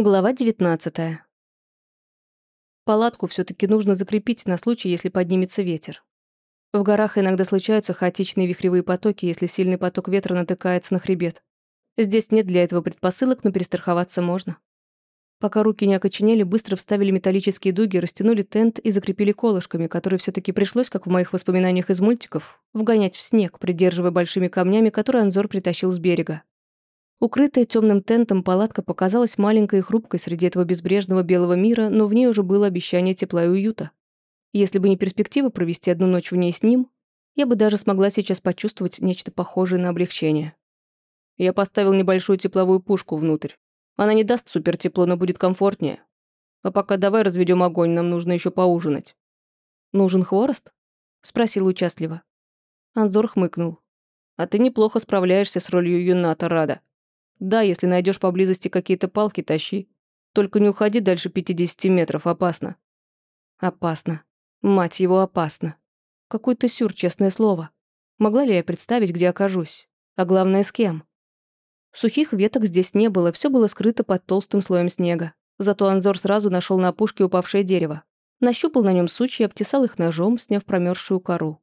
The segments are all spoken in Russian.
Глава 19. Палатку все таки нужно закрепить на случай, если поднимется ветер. В горах иногда случаются хаотичные вихревые потоки, если сильный поток ветра натыкается на хребет. Здесь нет для этого предпосылок, но перестраховаться можно. Пока руки не окоченели, быстро вставили металлические дуги, растянули тент и закрепили колышками, которые все таки пришлось, как в моих воспоминаниях из мультиков, вгонять в снег, придерживая большими камнями, которые Анзор притащил с берега. Укрытая темным тентом палатка показалась маленькой и хрупкой среди этого безбрежного белого мира, но в ней уже было обещание тепла и уюта. Если бы не перспектива провести одну ночь в ней с ним, я бы даже смогла сейчас почувствовать нечто похожее на облегчение. Я поставил небольшую тепловую пушку внутрь. Она не даст супертепло, но будет комфортнее. А пока давай разведем огонь, нам нужно еще поужинать. «Нужен хворост?» — спросил участливо. Анзор хмыкнул. «А ты неплохо справляешься с ролью юната, Рада. Да, если найдешь поблизости какие-то палки, тащи. Только не уходи дальше 50 метров, опасно. Опасно. Мать его, опасно. Какой-то сюр, честное слово. Могла ли я представить, где окажусь? А главное, с кем? Сухих веток здесь не было, все было скрыто под толстым слоем снега. Зато Анзор сразу нашел на опушке упавшее дерево. Нащупал на нем сучья, обтесал их ножом, сняв промерзшую кору.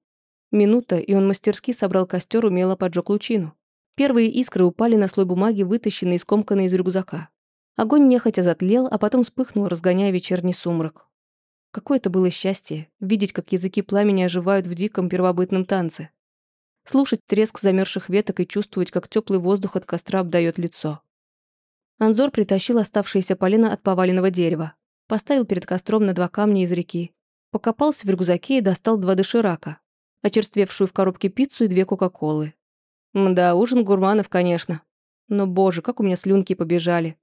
Минута, и он мастерски собрал костер, умело поджег лучину. Первые искры упали на слой бумаги, вытащенный и скомканный из рюкзака. Огонь нехотя затлел, а потом вспыхнул, разгоняя вечерний сумрак. Какое это было счастье — видеть, как языки пламени оживают в диком первобытном танце. Слушать треск замерзших веток и чувствовать, как теплый воздух от костра обдает лицо. Анзор притащил оставшееся полено от поваленного дерева, поставил перед костром на два камня из реки, покопался в рюкзаке и достал два доширака, очерствевшую в коробке пиццу и две кока-колы. Мда, ужин гурманов, конечно. Но, боже, как у меня слюнки побежали.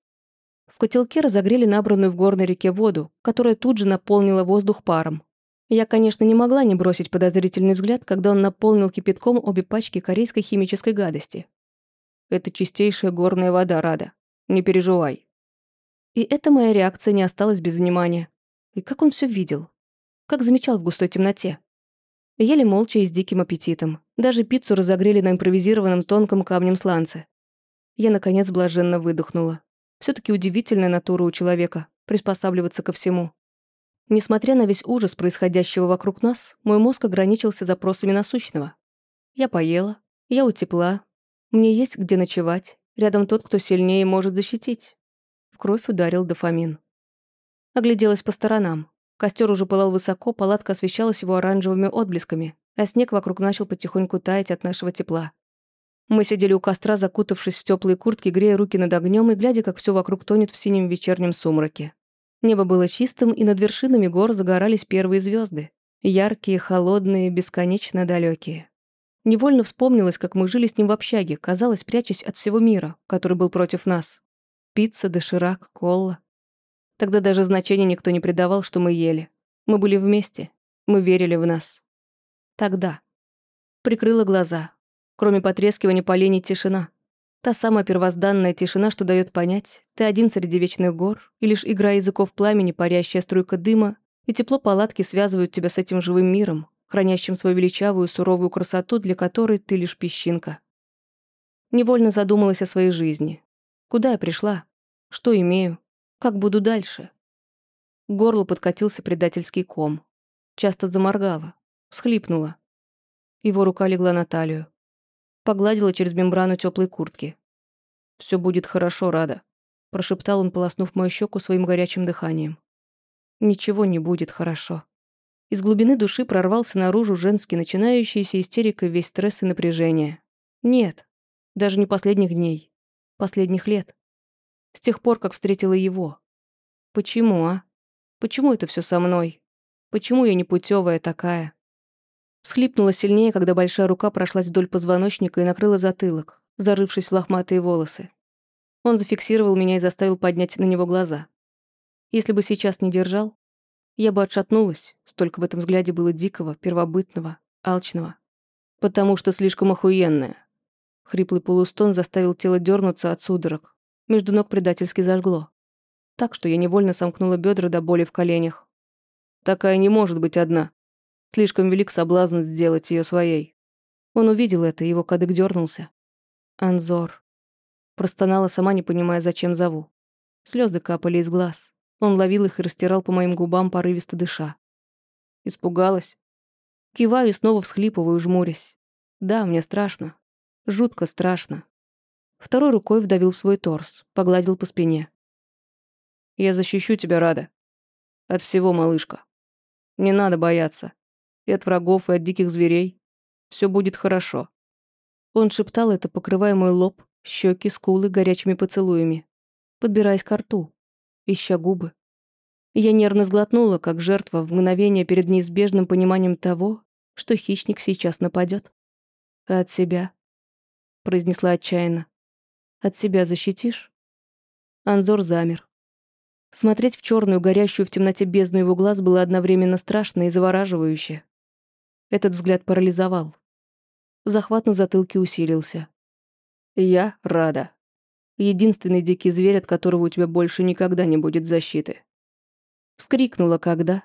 В котелке разогрели набранную в горной реке воду, которая тут же наполнила воздух паром. Я, конечно, не могла не бросить подозрительный взгляд, когда он наполнил кипятком обе пачки корейской химической гадости. Это чистейшая горная вода, Рада. Не переживай. И эта моя реакция не осталась без внимания. И как он все видел? Как замечал в густой темноте? Ели молча и с диким аппетитом. Даже пиццу разогрели на импровизированном тонком камнем сланце. Я, наконец, блаженно выдохнула. все таки удивительная натура у человека — приспосабливаться ко всему. Несмотря на весь ужас происходящего вокруг нас, мой мозг ограничился запросами насущного. Я поела, я утепла, мне есть где ночевать, рядом тот, кто сильнее может защитить. В кровь ударил дофамин. Огляделась по сторонам. Костер уже пылал высоко, палатка освещалась его оранжевыми отблесками, а снег вокруг начал потихоньку таять от нашего тепла. Мы сидели у костра, закутавшись в теплые куртки, грея руки над огнем и глядя, как все вокруг тонет в синем вечернем сумраке. Небо было чистым, и над вершинами гор загорались первые звезды, яркие, холодные, бесконечно далекие. Невольно вспомнилось, как мы жили с ним в общаге, казалось, прячась от всего мира, который был против нас. Пицца, доширак, колла. Тогда даже значения никто не придавал, что мы ели. Мы были вместе. Мы верили в нас. Тогда. Прикрыла глаза. Кроме потрескивания полений тишина. Та самая первозданная тишина, что дает понять, ты один среди вечных гор, и лишь игра языков пламени, парящая струйка дыма, и тепло палатки связывают тебя с этим живым миром, хранящим свою величавую суровую красоту, для которой ты лишь песчинка. Невольно задумалась о своей жизни. Куда я пришла? Что имею? Как буду дальше? К горлу подкатился предательский ком. Часто заморгала, всхлипнула. Его рука легла на талию. Погладила через мембрану теплой куртки. Все будет хорошо, Рада», — прошептал он, полоснув мою щеку своим горячим дыханием. «Ничего не будет хорошо». Из глубины души прорвался наружу женский, начинающийся истерикой весь стресс и напряжение. Нет, даже не последних дней, последних лет. С тех пор, как встретила его. Почему, а? Почему это все со мной? Почему я не путевая такая? Всхлипнула сильнее, когда большая рука прошлась вдоль позвоночника и накрыла затылок, зарывшись в лохматые волосы. Он зафиксировал меня и заставил поднять на него глаза. Если бы сейчас не держал, я бы отшатнулась, столько в этом взгляде было дикого, первобытного, алчного. Потому что слишком охуенная. Хриплый полустон заставил тело дернуться от судорог, между ног предательски зажгло. Так что я невольно сомкнула бедра до боли в коленях. Такая не может быть одна. Слишком велик соблазн сделать ее своей. Он увидел это, его кадык дернулся. Анзор. Простонала, сама не понимая, зачем зову. Слезы капали из глаз. Он ловил их и растирал по моим губам, порывисто дыша. Испугалась. Киваю и снова всхлипываю, жмурясь. Да, мне страшно. Жутко страшно. Второй рукой вдавил свой торс, погладил по спине. «Я защищу тебя, Рада. От всего, малышка. Не надо бояться. И от врагов, и от диких зверей. Все будет хорошо». Он шептал это, покрывая мой лоб, щеки, скулы горячими поцелуями, подбираясь к рту, ища губы. Я нервно сглотнула, как жертва в мгновение перед неизбежным пониманием того, что хищник сейчас нападет. «А от себя?» — произнесла отчаянно. «От себя защитишь?» Анзор замер. Смотреть в черную, горящую в темноте бездну его глаз было одновременно страшно и завораживающе. Этот взгляд парализовал. Захват на затылке усилился. «Я рада. Единственный дикий зверь, от которого у тебя больше никогда не будет защиты». Вскрикнула, когда,